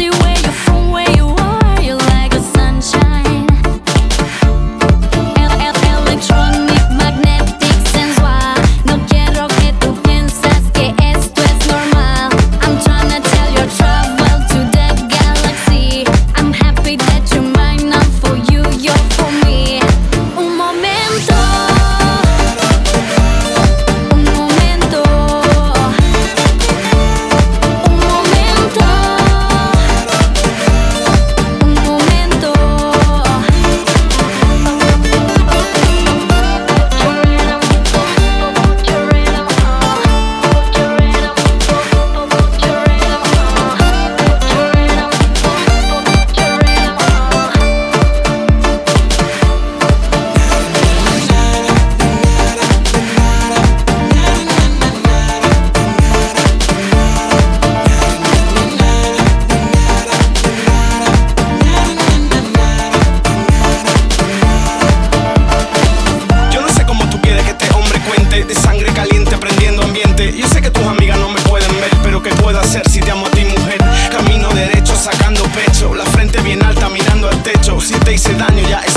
see where Daniel, ya